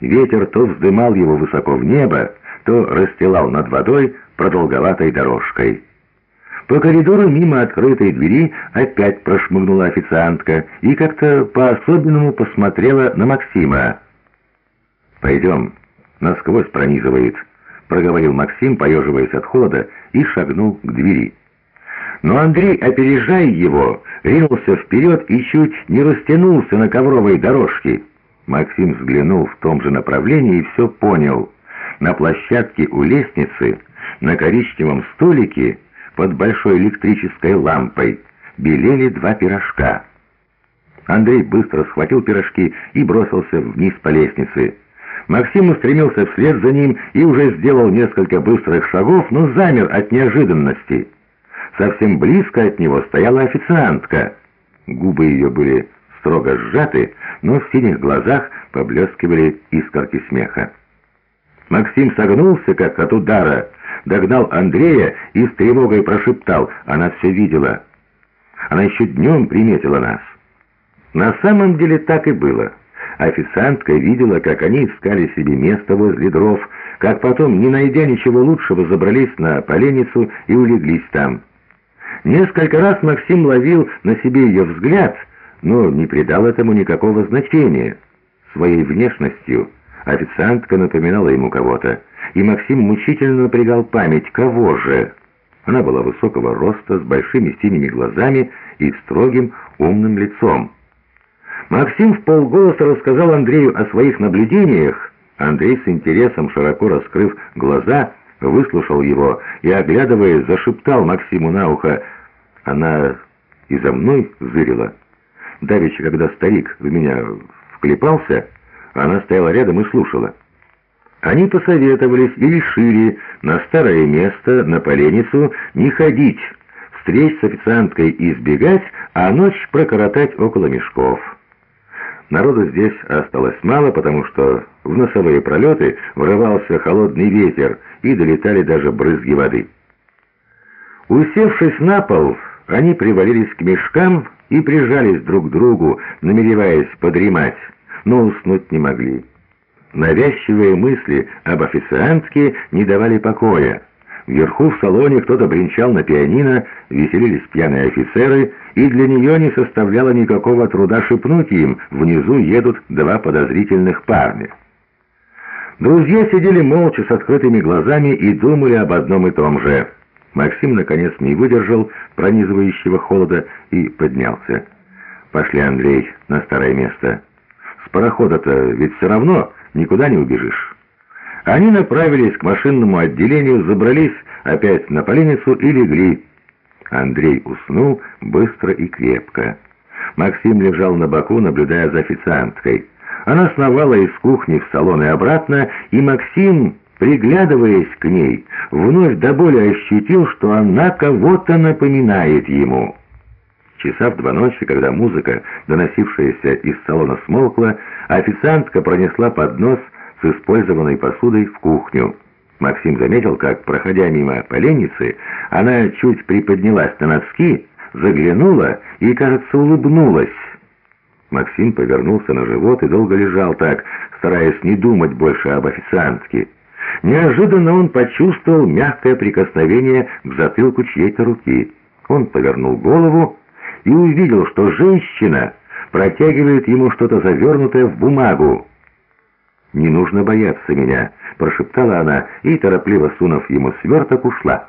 Ветер то вздымал его высоко в небо, то расстилал над водой продолговатой дорожкой. По коридору мимо открытой двери опять прошмыгнула официантка и как-то по-особенному посмотрела на Максима. «Пойдем, насквозь пронизывает», — проговорил Максим, поеживаясь от холода, и шагнул к двери. Но Андрей, опережая его, ринулся вперед и чуть не растянулся на ковровой дорожке. Максим взглянул в том же направлении и все понял. На площадке у лестницы, на коричневом столике, под большой электрической лампой, белели два пирожка. Андрей быстро схватил пирожки и бросился вниз по лестнице. Максим устремился вслед за ним и уже сделал несколько быстрых шагов, но замер от неожиданности. Совсем близко от него стояла официантка. Губы ее были строго сжаты, но в синих глазах поблескивали искорки смеха. Максим согнулся, как от удара, догнал Андрея и с тревогой прошептал. Она все видела. Она еще днем приметила нас. На самом деле так и было. Официантка видела, как они искали себе место возле дров, как потом, не найдя ничего лучшего, забрались на поленницу и улеглись там. Несколько раз Максим ловил на себе ее взгляд, но не придал этому никакого значения. Своей внешностью официантка напоминала ему кого-то, и Максим мучительно напрягал память, кого же. Она была высокого роста, с большими синими глазами и строгим умным лицом. Максим в полголоса рассказал Андрею о своих наблюдениях. Андрей с интересом, широко раскрыв глаза, выслушал его и, оглядываясь, зашептал Максиму на ухо. «Она и за мной зырила. Давеча, когда старик в меня вклепался, она стояла рядом и слушала». Они посоветовались и решили на старое место, на поленницу, не ходить, встреч с официанткой избегать, а ночь прокоротать около мешков. Народу здесь осталось мало, потому что в носовые пролеты врывался холодный ветер и долетали даже брызги воды. Усевшись на пол, они привалились к мешкам и прижались друг к другу, намереваясь подремать, но уснуть не могли. Навязчивые мысли об официантке не давали покоя. Вверху в салоне кто-то бренчал на пианино, веселились пьяные офицеры, и для нее не составляло никакого труда шепнуть им, внизу едут два подозрительных парня. Друзья сидели молча с открытыми глазами и думали об одном и том же. Максим, наконец, не выдержал пронизывающего холода и поднялся. «Пошли, Андрей, на старое место. С парохода-то ведь все равно никуда не убежишь». Они направились к машинному отделению, забрались опять на поленницу и легли. Андрей уснул быстро и крепко. Максим лежал на боку, наблюдая за официанткой. Она сновала из кухни в салон и обратно, и Максим, приглядываясь к ней, вновь до боли ощутил, что она кого-то напоминает ему. Часа в два ночи, когда музыка, доносившаяся из салона, смолкла, официантка пронесла поднос с использованной посудой в кухню. Максим заметил, как, проходя мимо поленницы, она чуть приподнялась на носки, заглянула и, кажется, улыбнулась. Максим повернулся на живот и долго лежал так, стараясь не думать больше об официантке. Неожиданно он почувствовал мягкое прикосновение к затылку чьей-то руки. Он повернул голову и увидел, что женщина протягивает ему что-то завернутое в бумагу. «Не нужно бояться меня», — прошептала она и, торопливо сунув ему сверток, ушла.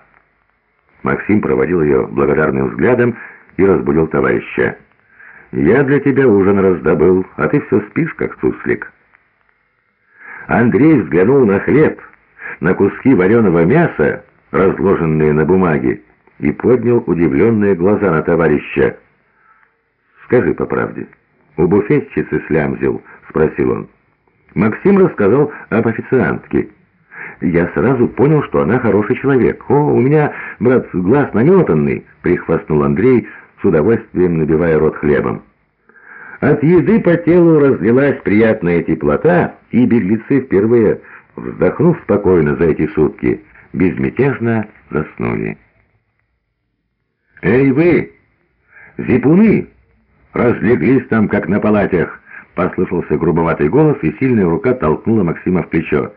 Максим проводил ее благодарным взглядом и разбудил товарища. «Я для тебя ужин раздобыл, а ты все спишь, как суслик». Андрей взглянул на хлеб, на куски вареного мяса, разложенные на бумаге, и поднял удивленные глаза на товарища. «Скажи по правде, у буфетчицы слямзил?» — спросил он. Максим рассказал об официантке. Я сразу понял, что она хороший человек. «О, у меня, брат, глаз наметанный!» — прихвастнул Андрей, с удовольствием набивая рот хлебом. От еды по телу разлилась приятная теплота, и беглецы впервые, вздохнув спокойно за эти сутки, безмятежно заснули. «Эй вы, зипуны!» Разлеглись там, как на палатях, послышался грубоватый голос, и сильная рука толкнула Максима в плечо.